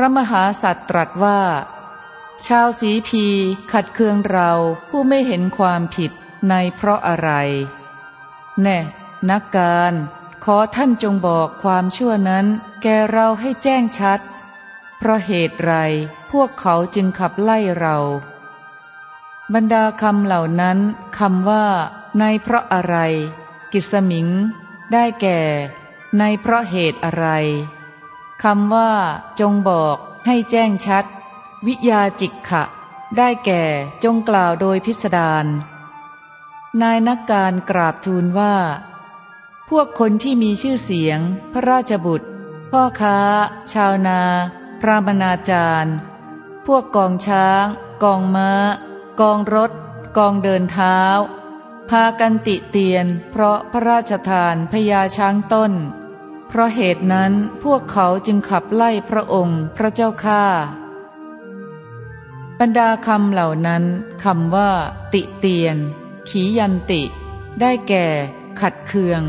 ระมหาสัตว์ตรัสว่า ชาวสีพีขัดเคืองเราผู้ไม่เห็นความผิดในเพราะอะไร แน่ นักการ ขอท่านจงบอกความชั่วนั้น แกเราให้แจ้งชัด เพราะเหตุไรพวกเขาจึงขับไล่เรา บรรดาคำเหล่านั้นคำว่า ในเพราะอะไร กิสมิง ได้แก่ ในเพราะเหตุอะไร คำว่า จงบอกให้แจ้งชัด วิยาจิกขะ ได้แก่จงกล่าวโดยพิสดารนายนักการกราบทูลว่า พวกคนที่มีชื่อเสียง พระราชบุตร พ่อค้า ชาวนา พรามนาจารย์ พวกกองช้าง กองม้า กองรถ กองเดินเท้า พากันติเตียน เพราะพระราชทานพญาช้างต้น เพราะเหตุนั้นพวกเขาจึงขับไล่พระองค์พระเจ้าข้าบรรดาคำเหล่านั้นคำว่า ติเตียน ขียันติ ได้แก่ ขัดเคือง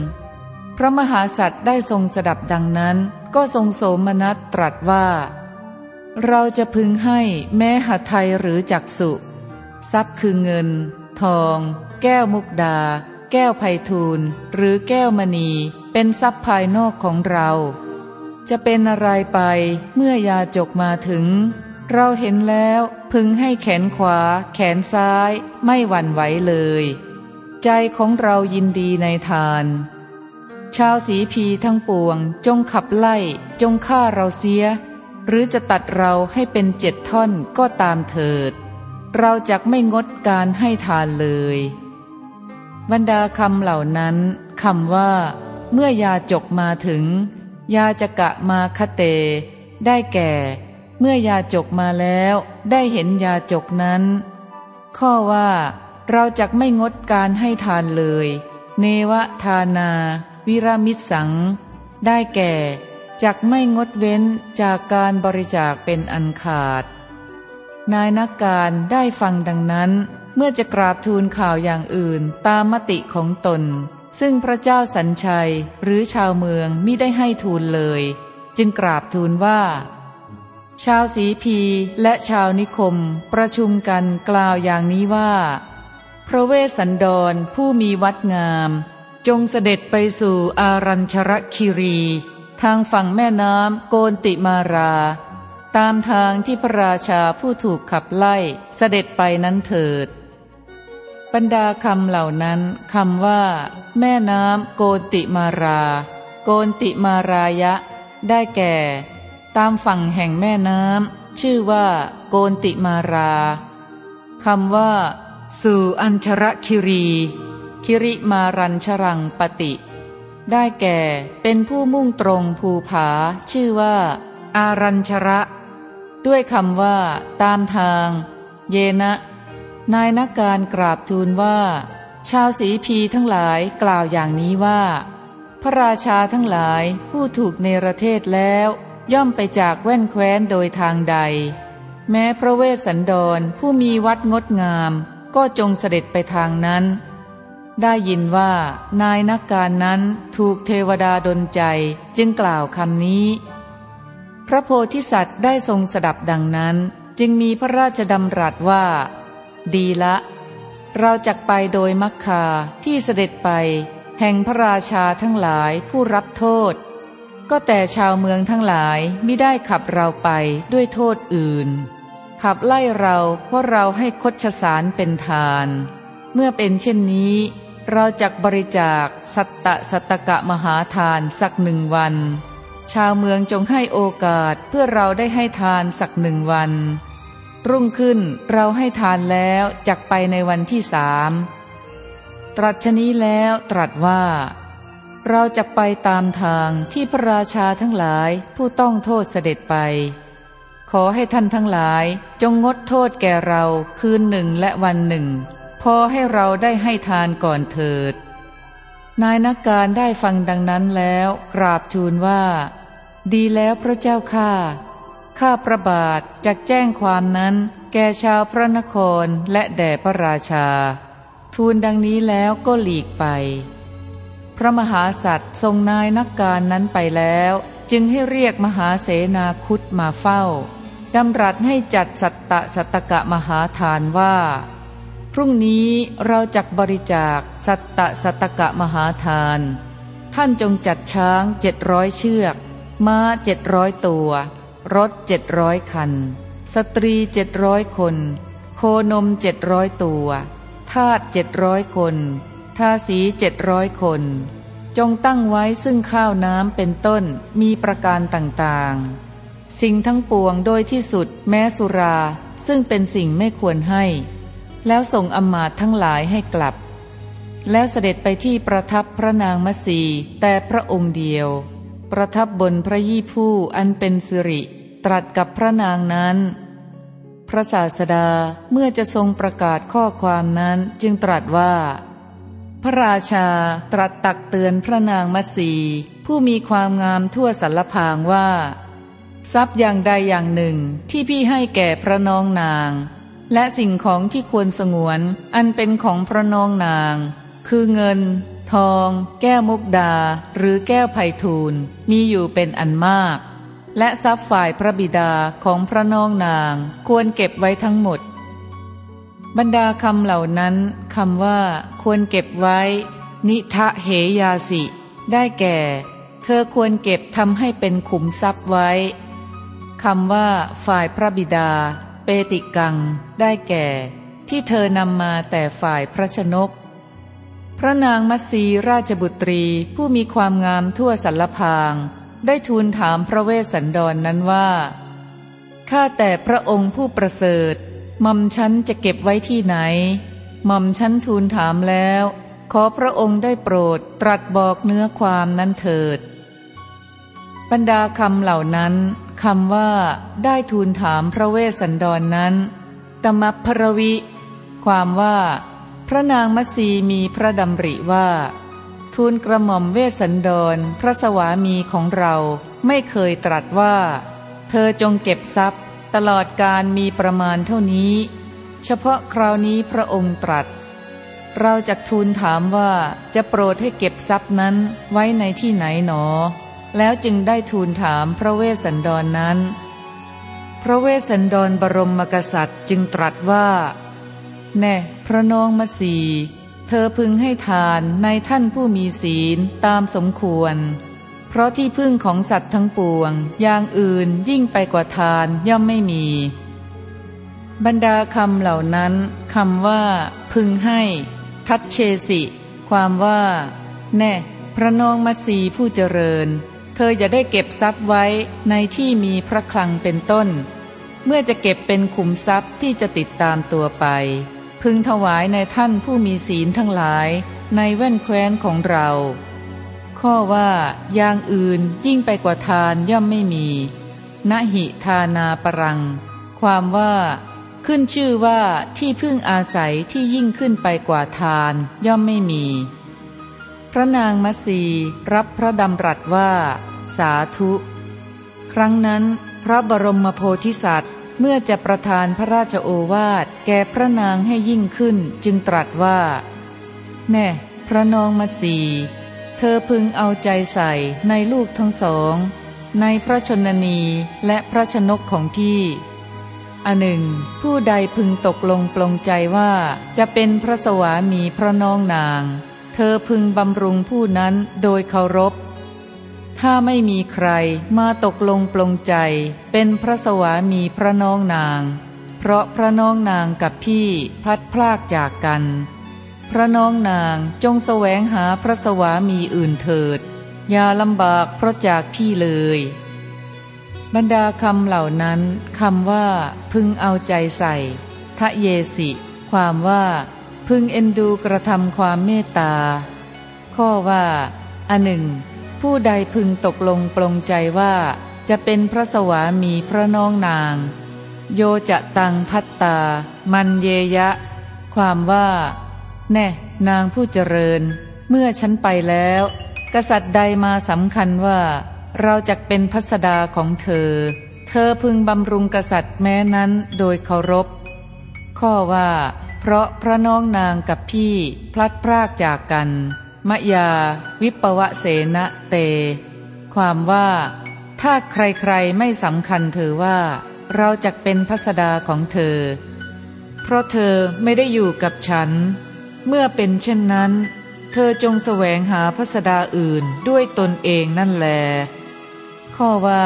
พระมหาสัตว์ได้ทรงสดับดังนั้น ก็ทรงโสมนัสตรัสว่า เราจะพึงให้แม้หัไทยหรือจักสุ ทรัพย์คือเงิน ทอง แก้วมุกดา แก้วไพทูลหรือแก้วมณี เป็นทรัพย์ภายนอกของเรา จะเป็นอะไรไปเมื่อยาจกมาถึง เราเห็นแล้วพึงให้แขนขวา แขนซ้ายไม่หวั่นไหวเลย ใจของเรายินดีในทาน ชาวสีพีทั้งปวง จงขับไล่ จงฆ่าเราเสีย หรือจะตัดเราให้เป็นเจ็ดท่อนก็ตามเถิด เราจะไม่งดการให้ทานเลยบรรดาคำเหล่านั้นคำว่า เมื่อยาจกมาถึง ยาจะกะมาคเต ได้แก่ เมื่อยาจกมาแล้วได้เห็นยาจกนั้น ข้อว่า เราจะไม่งดการให้ทานเลย เนวทานา วิรามิตสัง ได้แก่จักไม่งดเว้นจากการบริจาคเป็นอันขาด นายนักการได้ฟังดังนั้น เมื่อจะกราบทูลข่าวอย่างอื่นตามมติของตน ซึ่งพระเจ้าสัญชัยหรือชาวเมืองมิได้ให้ทูลเลย จึงกราบทูลว่า ชาวสีพีและชาวนิคมประชุมกันกล่าวอย่างนี้ว่า พระเวสสันดรผู้มีวัดงาม จงเสด็จไปสู่อารัญชรคิรี ทางฝั่งแม่น้ำโกนติมารา ตามทางที่พระราชาผู้ถูกขับไล่เสด็จไปนั้นเถิด บรรดาคำเหล่านั้นคำว่า แม่น้ำโกนติมารา โกนติมารายะ ได้แก่ ตามฝั่งแห่งแม่น้ำชื่อว่า โกนติมาราคำว่า สู่อัญชรคิรี คิริมารัญชรังปติ ได้แก่เป็นผู้มุ่งตรงภูผา ชื่อว่า อารัญชระ ด้วยคำว่า ตามทาง เยนะ นายนักการกราบทูลว่า ชาวสีพีทั้งหลายกล่าวอย่างนี้ว่า พระราชาทั้งหลายผู้ถูกเนรเทศแล้ว ย่อมไปจากแว่นแคว้นโดยทางใด แม้พระเวสสันดรผู้มีวัดงดงาม ก็จงเสด็จไปทางนั้น ได้ยินว่านายนักการนั้นถูกเทวดาดลใจจึงกล่าวคำนี้ พระโพธิสัตว์ได้ทรงสดับดังนั้น จึงมีพระราชดำรัสว่า ดีละ เราจะไปโดยมักคาที่เสด็จไป แห่งพระราชาทั้งหลายผู้รับโทษ ก็แต่ชาวเมืองทั้งหลายไม่ได้ขับเราไปด้วยโทษอื่น ขับไล่เราเพราะเราให้คดชสารเป็นทาน เมื่อเป็นเช่นนี้ เราจะบริจาคสัตตะสัตกะมหาทานสักหนึ่งวัน ชาวเมืองจงให้โอกาสเพื่อเราได้ให้ทานสักหนึ่งวัน รุ่งขึ้นเราให้ทานแล้วจักไปในวันที่สามตรัสชนี้แล้วตรัสว่า เราจะไปตามทางที่พระราชาทั้งหลายผู้ต้องโทษเสด็จไป ขอให้ท่านทั้งหลายจงงดโทษแก่เราคืนหนึ่งและวันหนึ่ง พอให้เราได้ให้ทานก่อนเถิด นายนักการได้ฟังดังนั้นแล้ว กราบทูลว่า ดีแล้วพระเจ้าข้า ข้าพระบาทจะแจ้งความนั้น แก่ชาวพระนครและแด่พระราชา ทูลดังนี้แล้วก็หลีกไป พระมหาสัตว์ทรงนายนักการนั้นไปแล้ว จึงให้เรียกมหาเสนาคุดมาเฝ้าดำรัสให้จัดสัตตะสัตตกะมหาทานว่า พรุ่งนี้เราจักบริจาคสัตตะสัตตกะมหาทาน ท่านจงจัดช้างเจ็ดร้อยเชือก ม้าเจ็ดร้อยตัว รถเจ็ดร้อยคัน สตรีเจ็ดร้อยคน โคนมเจ็ดร้อยตัวทาสเจ็ดร้อยคนทาสีเจ็ดร้อยคน จงตั้งไว้ซึ่งข้าวน้ำเป็นต้นมีประการต่างๆ สิ่งทั้งปวงโดยที่สุดแม้สุราซึ่งเป็นสิ่งไม่ควรให้ แล้วส่งอมาตทั้งหลายให้กลับ แล้วเสด็จไปที่ประทับพระนางมัสีแต่พระองค์เดียว ประทับบนพระยี่ผู้อันเป็นสิริ ตรัสกับพระนางนั้น พระศาสดาเมื่อจะทรงประกาศข้อความนั้นจึงตรัสว่า พระราชาตรัสตักเตือนพระนางมัสีผู้มีความงามทั่วสารพางว่า ทรัพย์อย่างใดอย่างหนึ่งที่พี่ให้แก่พระน้องนาง และสิ่งของที่ควรสงวนอันเป็นของพระน้องนาง คือเงิน ทอง แก้วมุกดา หรือแก้วไผ่ทูลมีอยู่เป็นอันมาก และทรัพย์ฝ่ายพระบิดาของพระน้องนางควรเก็บไว้ทั้งหมด บรรดาคำเหล่านั้นคำว่า ควรเก็บไว้ นิทะเหยาสิ ได้แก่ เธอควรเก็บทำให้เป็นขุมทรัพย์ไว้คำว่า ฝ่ายพระบิดา เปติกัง ได้แก่ ที่เธอนำมาแต่ฝ่ายพระชนก พระนางมัตสีราชบุตรีผู้มีความงามทั่วสัลพาง ได้ทูลถามพระเวสสันดรนนั้นว่า ข้าแต่พระองค์ผู้ประเสริฐมอมฉันจะเก็บไว้ที่ไหนมอมฉันทูลถามแล้ว ขอพระองค์ได้โปรดตรัสบอกเนื้อความนั้นเถิด บรรดาคำเหล่านั้นคำว่า ได้ทูลถามพระเวสสันดรนนั้นตมัพพรวิ ความว่า พระนางมัสีมีพระดำริว่า ทูลกระหม่อมเวสสันดรพระสวามีของเราไม่เคยตรัสว่า เธอจงเก็บทรัพย์ ตลอดการมีประมาณเท่านี้ เฉพาะคราวนี้พระองค์ตรัส เราจะทูลถามว่าจะโปรดให้เก็บทรัพย์นั้นไว้ในที่ไหนหนอ แล้วจึงได้ทูลถามพระเวสสันดรนนั้น พระเวสสันดรบรมมกษัตริย์จึงตรัสว่า แน่ พระนองมาสีเธอพึงให้ทานในท่านผู้มีศีลตามสมควร เพราะที่พึ่งของสัตว์ทั้งปวง อย่างอื่นยิ่งไปกว่าทานย่อมไม่มี บรรดาคำเหล่านั้นคำว่า พึงให้ ทัดเชสิ ความว่า แน่ พระนองมัสีผู้เจริญ เธออย่าได้เก็บทรัพย์ไว้ในที่มีพระคลังเป็นต้น เมื่อจะเก็บเป็นขุมทรัพย์ที่จะติดตามตัวไป พึงถวายในท่านผู้มีศีลทั้งหลายในแว่นแคว้นของเรา ข้อว่าอย่างอื่นยิ่งไปกว่าทานย่อมไม่มีนหิทานาปรัง ความว่า ขึ้นชื่อว่าที่พึ่งอาศัยที่ยิ่งขึ้นไปกว่าทานย่อมไม่มี พระนางมัสีรับพระดำรัสว่า สาธุ ครั้งนั้นพระบรมโพธิสัตว์ เมื่อจะประทานพระราชโอวาทแก่พระนางให้ยิ่งขึ้นจึงตรัสว่า แน่พระนองมัสีเธอพึงเอาใจใส่ในลูกทั้งสอง ในพระชนนีและพระชนกของพี่อันหนึ่ง ผู้ใดพึงตกลงปลงใจว่าจะเป็นพระสวามีพระน้องนาง เธอพึงบำรุงผู้นั้นโดยเคารพ ถ้าไม่มีใครมาตกลงปลงใจ เป็นพระสวามีพระน้องนาง เพราะพระน้องนางกับพี่พลัดพรากจากกัน พระน้องนางจงแสวงหาพระสวามีอื่นเถิด อย่าลำบากเพราะจากพี่เลย บรรดาคำเหล่านั้นคำว่า พึงเอาใจใส่ทะเยสิ ความว่า พึงเอ็นดูกระทำความเมตตา ข้อว่าอันหนึ่ง ผู้ใดพึงตกลงปลงใจว่าจะเป็นพระสวามีพระน้องนาง โยจะตังพัตตา มันเยยะ ความว่า แน่นางผู้เจริญ เมื่อฉันไปแล้ว กษัตริย์ใดมาสำคัญว่า เราจะเป็นพัสดาของเธอ เธอพึงบำรุงกษัตริย์แม้นั้นโดยเคารพ ข้อว่า เพราะพระน้องนางกับพี่พลัดพรากจากกัน มยา วิปวะเสนเต ความว่า ถ้าใครๆไม่สำคัญเธอว่า เราจะเป็นพัสดาของเธอ เพราะเธอไม่ได้อยู่กับฉัน เมื่อเป็นเช่นนั้น เธอจงแสวงหาพัสดาอื่นด้วยตนเองนั่นแล ข้อว่า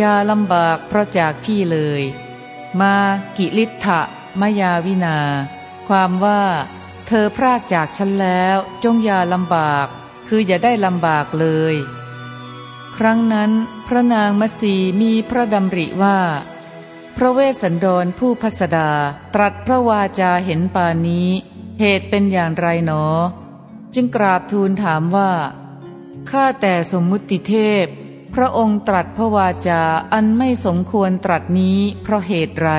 ยาลำบากเพราะจากพี่เลย มากิลิทธะมยาวินา ความว่า ธอพรากจากฉันแล้วจงอย่าลำบาก คืออย่าได้ลำบากเลย ครั้งนั้นพระนางมัสีมีพระดำริว่า พระเวสสันดรผู้พัสดาตรัสพระวาจาเห็นปานนี้ เหตุเป็นอย่างไรหนอ จึงกราบทูลถามว่า ข้าแต่สมมุติเทพ พระองค์ตรัสพระวาจาอันไม่สมควรตรัสนี้เพราะเหตุไร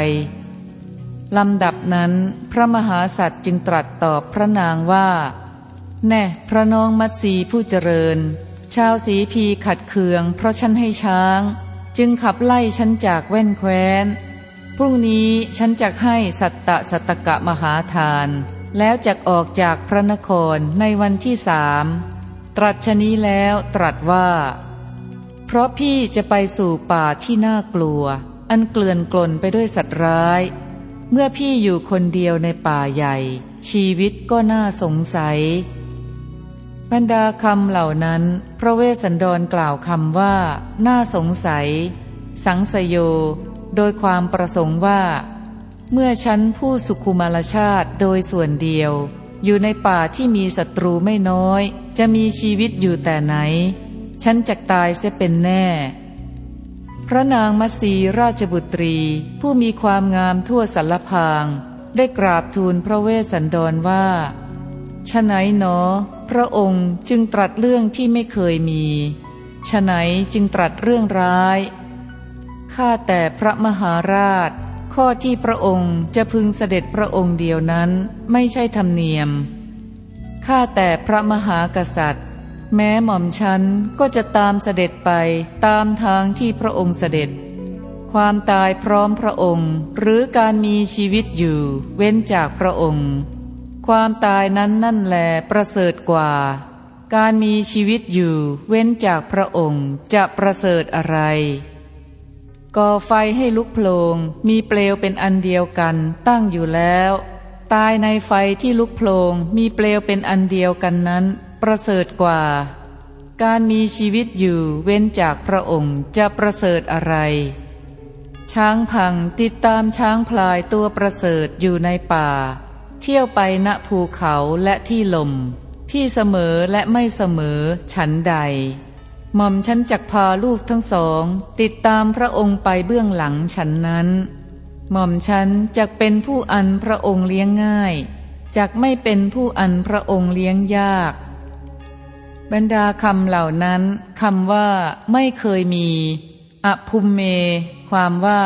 ลำดับนั้นพระมหาสัตว์จึงตรัสตอบพระนางว่า แน่พระน้องมัตสีผู้เจริญ ชาวสีพีขัดเคือง เพราะฉันให้ช้าง จึงขับไล่ฉันจากแว่นแคว้น พรุ่งนี้ฉันจะให้สัตตะสัตตกะมหาทาน แล้วจะออกจากพระนครในวันที่สามตรัสชนี้แล้วตรัสว่า เพราะพี่จะไปสู่ป่าที่น่ากลัว อันเกลื่อนกลนไปด้วยสัตว์ร้าย เมื่อพี่อยู่คนเดียวในป่าใหญ่ ชีวิตก็น่าสงสัย บรรดาคำเหล่านั้น พระเวสสันดรกล่าวคำว่า น่าสงสัย สังสโย โดยความประสงค์ว่า เมื่อฉันผู้สุขุมารชาติโดยส่วนเดียว อยู่ในป่าที่มีศัตรูไม่น้อย จะมีชีวิตอยู่แต่ไหน ฉันจะตายเสียเป็นแน่ พระนางมัสีราชบุตรี ผู้มีความงามทั่วสารพาง ได้กราบทูลพระเวสสันดรว่าฉะไหนหนอ พระองค์จึงตรัสเรื่องที่ไม่เคยมีฉะไหนจึงตรัสเรื่องร้าย ข้าแต่พระมหาราช ข้อที่พระองค์จะพึงเสด็จพระองค์เดียวนั้นไม่ใช่ธรรมเนียม ข้าแต่พระมหากษัตริย์ แม้หม่อมฉันก็จะตามเสด็จไปตามทางที่พระองค์เสด็จ ความตายพร้อมพระองค์ หรือการมีชีวิตอยู่ เว้นจากพระองค์ ความตายนั้นนั่นแหลประเสริฐกว่า การมีชีวิตอยู่เว้นจากพระองค์จะประเสริฐอะไรก่อไฟให้ลุกโพลงมีเปลวเป็นอันเดียวกันตั้งอยู่แล้ว ตายในไฟที่ลุกโพลงมีเปลวเป็นอันเดียวกันนั้น ประเสริฐกว่า การมีชีวิตอยู่เว้นจากพระองค์จะประเสริฐอะไร ช้างพังติดตามช้างพลายตัวประเสริฐอยู่ในป่า เที่ยวไปณภูเขาและที่ลม ที่เสมอและไม่เสมอฉันใด หม่อมฉันจักพาลูกทั้งสอง ติดตามพระองค์ไปเบื้องหลังฉันนั้น หม่อมฉันจักเป็นผู้อันพระองค์เลี้ยงง่ายจักไม่เป็นผู้อันพระองค์เลี้ยงยาก บรรดาคำเหล่านั้นคำว่าไม่เคยมีอภุมเม ความว่า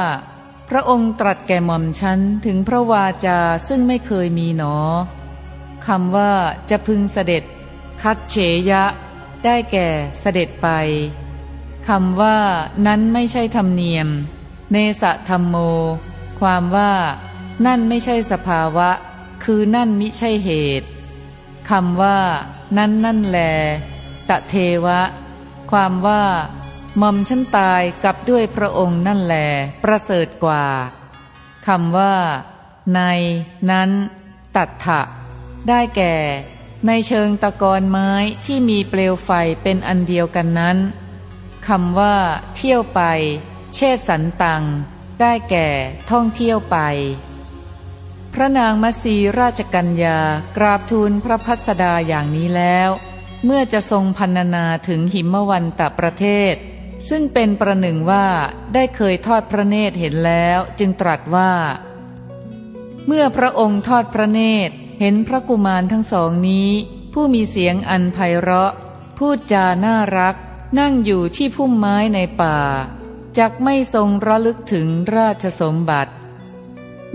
พระองค์ตรัสแก่หม่อมฉันถึงพระวาจาซึ่งไม่เคยมีหนอคำว่าจะพึงเสด็จ คัดเฉยะ ได้แก่เสด็จไปคำว่านั้นไม่ใช่ธรรมเนียม เนสะธรรมโม ความว่า นั่นไม่ใช่สภาวะ คือนั่นมิใช่เหตุคำว่า นั้นนั่นแล ตะเทวะ ความว่าหม่อมฉันตายกับด้วยพระองค์นั่นแหลประเสริฐกว่าคำว่า ใน นั้น ตัดถะ ได้แก่ ในเชิงตะกอนไม้ที่มีเปลวไฟเป็นอันเดียวกันนั้นคำว่า เที่ยวไป เชษสันตัง ได้แก่ ท่องเที่ยวไป พระนางมัสีราชกัญญากราบทูลพระพัสดาอย่างนี้แล้ว เมื่อจะทรงพันนาถึงหิมวันตะประเทศ ซึ่งเป็นประหนึ่งว่าได้เคยทอดพระเนตรเห็นแล้วจึงตรัสว่า เมื่อพระองค์ทอดพระเนตรเห็นพระกุมารทั้งสองนี้ ผู้มีเสียงอันไพเราะ พูดจาน่ารัก นั่งอยู่ที่พุ่มไม้ในป่าจักไม่ทรงระลึกถึงราชสมบัติ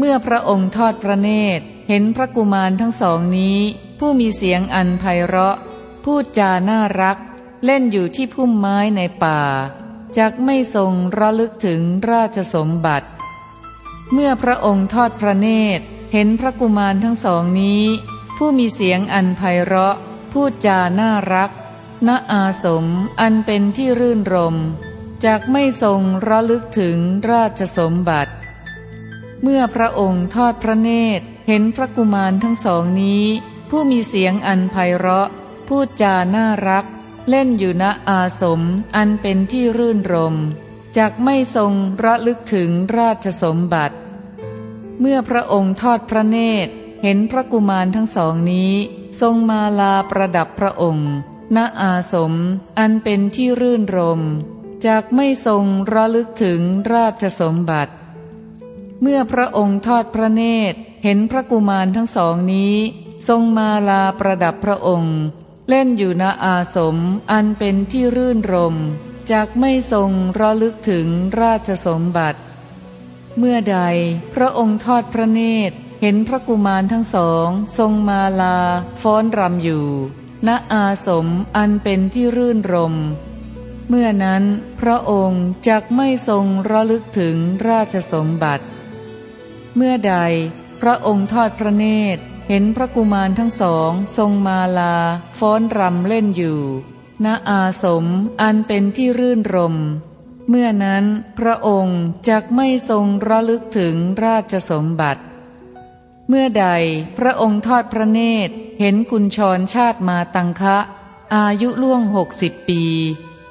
เมื่อพระองค์ทอดพระเนตร เห็นพระกุมารทั้งสองนี้ ผู้มีเสียงอันไพเราะ พูดจาน่ารัก เล่นอยู่ที่พุ่มไม้ในป่าจักไม่ทรงระลึกถึงราชสมบัติ เมื่อพระองค์ทอดพระเนตร เห็นพระกุมารทั้งสองนี้ ผู้มีเสียงอันไพเราะ พูดจาน่ารักณอาสมอันเป็นที่รื่นรมจากไม่ทรงระลึกถึงราชสมบัติ เมื่อพระองค์ทอดพระเนตร เห็นพระกุมารทั้งสองนี้ ผู้มีเสียงอันไพเราะ พูดจาน่ารัก เล่นอยู่ณอาสมอันเป็นที่รื่นรมจากไม่ทรงระลึกถึงราชสมบัติ เมื่อพระองค์ทอดพระเนตร เห็นพระกุมารทั้งสองนี้ ทรงมาลาประดับพระองค์ ณอาสมอันเป็นที่รื่นรมจากไม่ทรงระลึกถึงราชสมบัติ เมื่อพระองค์ทอดพระเนตร เห็นพระกุมารทั้งสองนี้ ทรงมาลาประดับพระองค์ เล่นอยู่ณอาสมอันเป็นที่รื่นรมจากไม่ทรงระลึกถึงราชสมบัติ เมื่อใดพระองค์ทอดพระเนตร เห็นพระกุมารทั้งสอง ทรงมาลา ฟ้อนรำอยู่ ณอาสมอันเป็นที่รื่นรมเมื่อนั้นพระองค์จักไม่ทรงระลึกถึงราชสมบัติ เมื่อใดพระองค์ทอดพระเนตร เห็นพระกุมารทั้งสอง ทรงมาลา ฟ้อนรำเล่นอยู่ ณอาสมอันเป็นที่รื่นรม เมื่อนั้นพระองค์จักไม่ทรงระลึกถึงราชสมบัติ เมื่อใดพระองค์ทอดพระเนตร เห็นกุญชรชาติมาตังคะ อายุล่วงหกสิบปี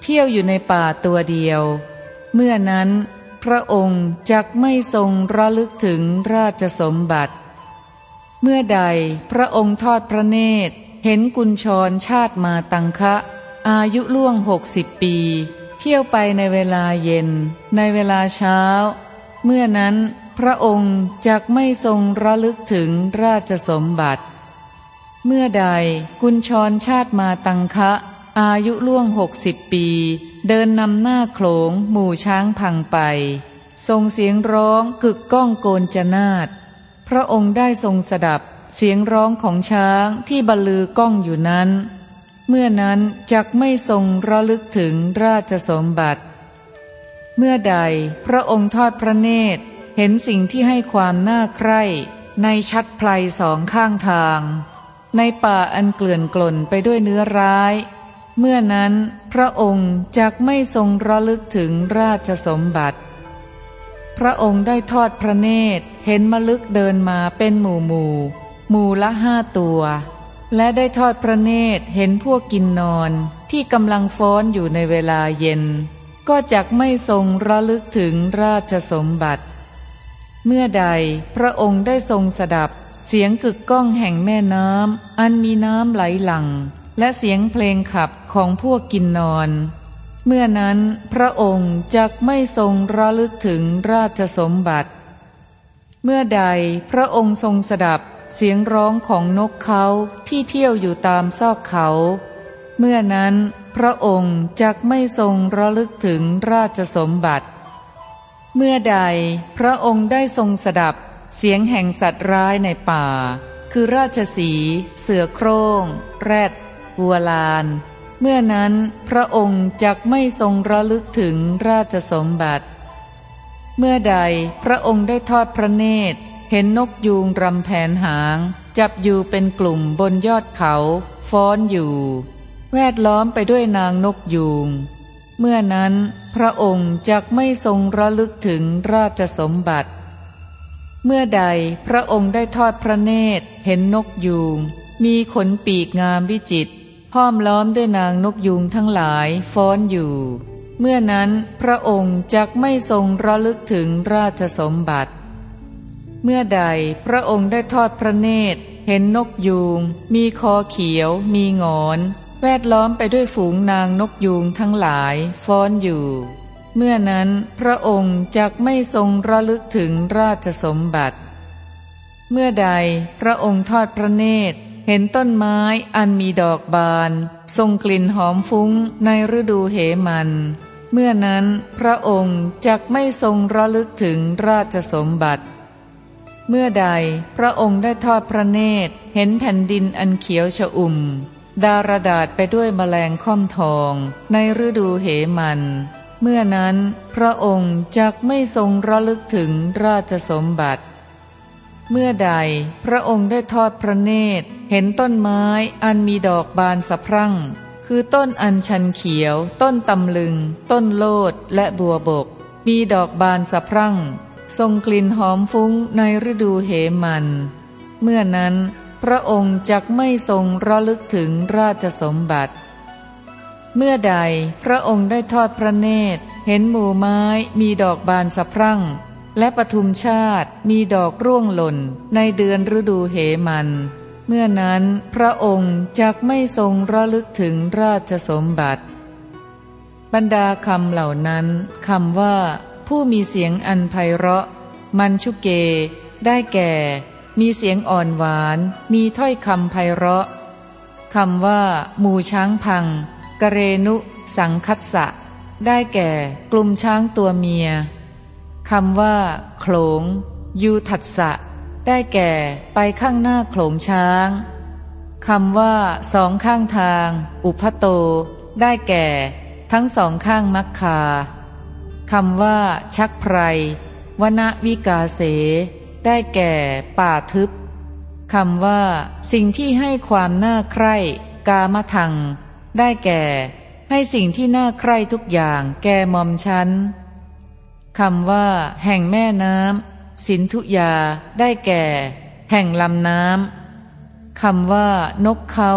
เที่ยวอยู่ในป่าตัวเดียว เมื่อนั้น พระองค์จักไม่ทรงระลึกถึงราชสมบัติ เมื่อใดพระองค์ทอดพระเนตร เห็นกุญชรชาติมาตังคะ อายุล่วงหกสิบปี เที่ยวไปในเวลาเย็น ในเวลาเช้า เมื่อนั้นพระองค์จักไม่ทรงระลึกถึงราชสมบัติ เมื่อใดกุญชรชาติมาตังคะ อายุล่วงหกสิบปี เดินนำหน้าโขลงหมู่ช้างพังไปส่งเสียงร้องกึกก้องโกนจนาดพระองค์ได้ทรงสดับเสียงร้องของช้างที่บรรลือก้องอยู่นั้น เมื่อนั้นจักไม่ทรงระลึกถึงราชสมบัติ เมื่อใดพระองค์ทอดพระเนตร เห็นสิ่งที่ให้ความน่าใคร่ในชัดไพลสองข้างทาง ในป่าอันเกลื่อนกล่นไปด้วยเนื้อร้าย เมื่อนั้นพระองค์จักไม่ทรงระลึกถึงราชสมบัติ พระองค์ได้ทอดพระเนตรเห็นมลึกเดินมาเป็นหมู่หมู่หมู่ละห้าตัว และได้ทอดพระเนตรเห็นพวกกินนอนที่กำลังฟ้อนอยู่ในเวลาเย็น ก็จักไม่ทรงระลึกถึงราชสมบัติ เมื่อใดพระองค์ได้ทรงสดับ เสียงกึกก้องแห่งแม่น้ำอันมีน้ำไหลหลัง และเสียงเพลงขับ ของพวกกินนอน เมื่อนั้นพระองค์จักไม่ทรงระลึกถึงราชสมบัติ เมื่อใดพระองค์ทรงสดับเสียงร้องของนกเขาที่เที่ยวอยู่ตามซอกเขา เมื่อนั้นพระองค์จักไม่ทรงระลึกถึงราชสมบัติ เมื่อใดพระองค์ได้ทรงสดับเสียงแห่งสัตว์ร้ายในป่า คือราชสี เสือโครง่ง แรดวัวลาน เมื่อนั้นพระองค์จักไม่ทรงระลึกถึงราชสมบัติ เมื่อใดพระองค์ได้ทอดพระเนตร เห็นนกยูงรำแผนหาง จับอยู่เป็นกลุ่มบนยอดเขา ฟ้อนอยู่ แวดล้อมไปด้วยนางนกยูง เมื่อนั้นพระองค์จักไม่ทรงระลึกถึงราชสมบัติ เมื่อใดพระองค์ได้ทอดพระเนตร เห็นนกยูง มีขนปีกงามวิจิต ห้อมล้อมด้วยนางนกยูงทั้งหลายฟ้อนอยู่ เมื่อนั้นพระองค์จักไม่ทรงระลึกถึงราชสมบัติ เมื่อใดพระองค์ได้ทอดพระเนตร เห็นนกยูง มีคอเขียว มีงอน แวดล้อมไปด้วยฝูงนางนกยูงทั้งหลายฟ้อนอยู่ เมื่อนั้นพระองค์จักไม่ทรงระลึกถึงราชสมบัติ เมื่อใดพระองค์ทอดพระเนตร เห็นต้นไม้อันมีดอกบาน ทรงกลิ่นหอมฟุ้งในฤดูเหมัน เมื่อนั้นพระองค์จักไม่ทรงระลึกถึงราชสมบัติ เมื่อใดพระองค์ได้ทอดพระเนตร เห็นแผ่นดินอันเขียวชอุ่ม ดารดาษไปด้วยแมลงค่อมทอง ในฤดูเหมัน เมื่อนั้นพระองค์จักไม่ทรงระลึกถึงราชสมบัติ เมื่อใดพระองค์ได้ทอดพระเนตร เห็นต้นไม้อันมีดอกบานสะพรั่ง คือต้นอัญชันเขียว ต้นตำลึง ต้นโลดและบัวบก มีดอกบานสะพรั่ง ทรงกลิ่นหอมฟุ้งในฤดูเหมัน เมื่อนั้นพระองค์จักไม่ทรงระลึกถึงราชสมบัติ เมื่อใดพระองค์ได้ทอดพระเนตร เห็นหมู่ไม้มีดอกบานสะพรั่ง และปทุมชาติมีดอกร่วงหล่นในเดือนฤดูเหมัน เมื่อนั้นพระองค์จักไม่ทรงระลึกถึงราชสมบัติ บรรดาคำเหล่านั้นคำว่า ผู้มีเสียงอันไพเราะ มันชุเก ได้แก่ มีเสียงอ่อนหวาน มีถ้อยคำไพเราะคำว่า หมู่ช้างพังกเรนุ สังคัสสะ ได้แก่ กลุ่มช้างตัวเมีย คำว่าโขลงยูทัสสะ ได้แก่ไปข้างหน้าโขลงช้างคำว่าสองข้างทาง อุพโต ได้แก่ ทั้งสองข้างมักคาคำว่า ชักไพรวนวิกาเส ได้แก่ป่าทึบคำว่า สิ่งที่ให้ความน่าใคร่ กามทัง ได้แก่ ให้สิ่งที่น่าใคร่ทุกอย่างแก่มอมชั้น คำว่า แห่งแม่น้ำสินทุยา ได้แก่ แห่งลำน้ำคำว่า นกเขา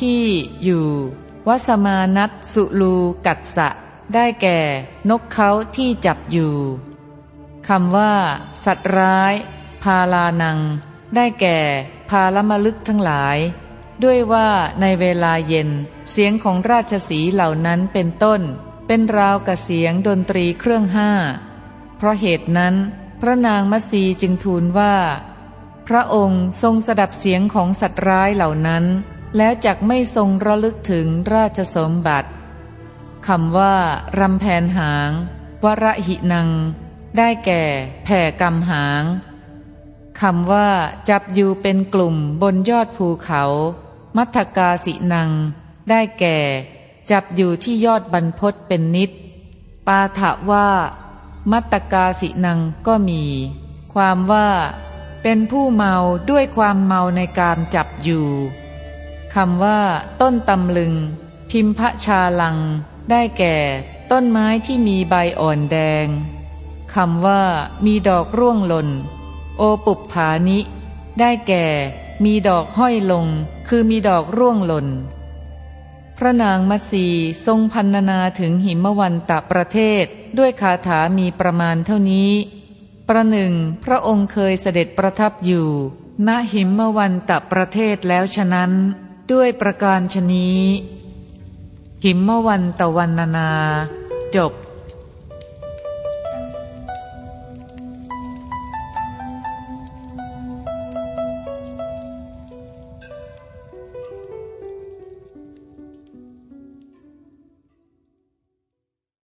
ที่อยู่วัสมานัตสุลูกัดสะ ได้แก่ นกเขาที่จับอยู่คำว่า สัตว์ร้าย พาลานัง ได้แก่ พาลมลึกทั้งหลาย ด้วยว่าในเวลาเย็น เสียงของราชสีเหล่านั้นเป็นต้น เป็นราวกับเสียงดนตรีเครื่องห้า เพราะเหตุนั้น พระนางมัสีจึงทูลว่า พระองค์ทรงสดับเสียงของสัตว์ร้ายเหล่านั้น แล้วจักไม่ทรงระลึกถึงราชสมบัติคำว่ารำแผนหาง วรหินัง ได้แก่แผ่กำหางคำว่าจับอยู่เป็นกลุ่มบนยอดภูเขา มัทกาสินัง ได้แก่ จับอยู่ที่ยอดบรรพศเป็นนิด ปาถะว่า มัตตกาสินังก็มี ความว่าเป็นผู้เมาด้วยความเมาในการจับอยู่คำว่า ต้นตำลึง พิมพชาลัง ได้แก่ ต้นไม้ที่มีใบอ่อนแดงคำว่า มีดอกร่วงหล่น โอปุปผานิ ได้แก่ มีดอกห้อยลง คือมีดอกร่วงหล่น พระนางมัสีทรงพันนาถึงหิมวันตะประเทศ ด้วยคาถามีประมาณเท่านี้ ประหนึ่ง พระองค์เคยเสด็จประทับอยู่ณหิมวันตะประเทศแล้วฉะนั้น ด้วยประการชนี้ หิมวันตะวันนานา จบ